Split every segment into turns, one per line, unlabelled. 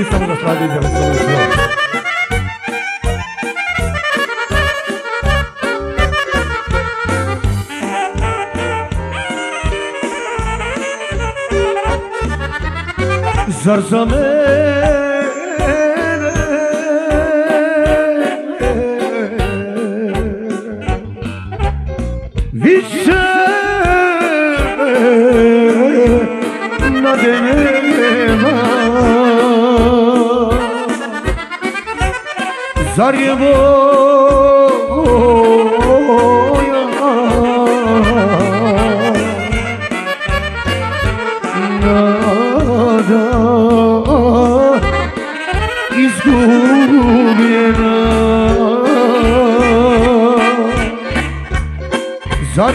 İnsanı da sadece canı Zar zaman Zar je moja nada izgubljena. Zar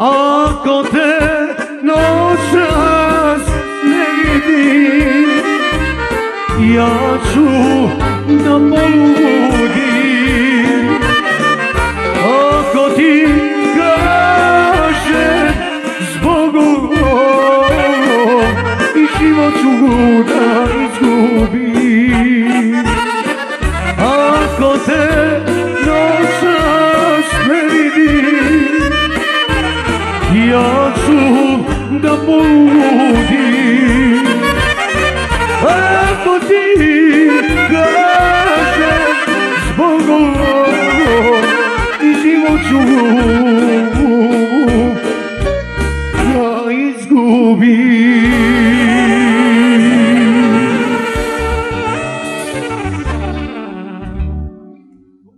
Ako te noćas ne vidim Ja ću da molim budi budi gaše zbogom i živoću ja izgubim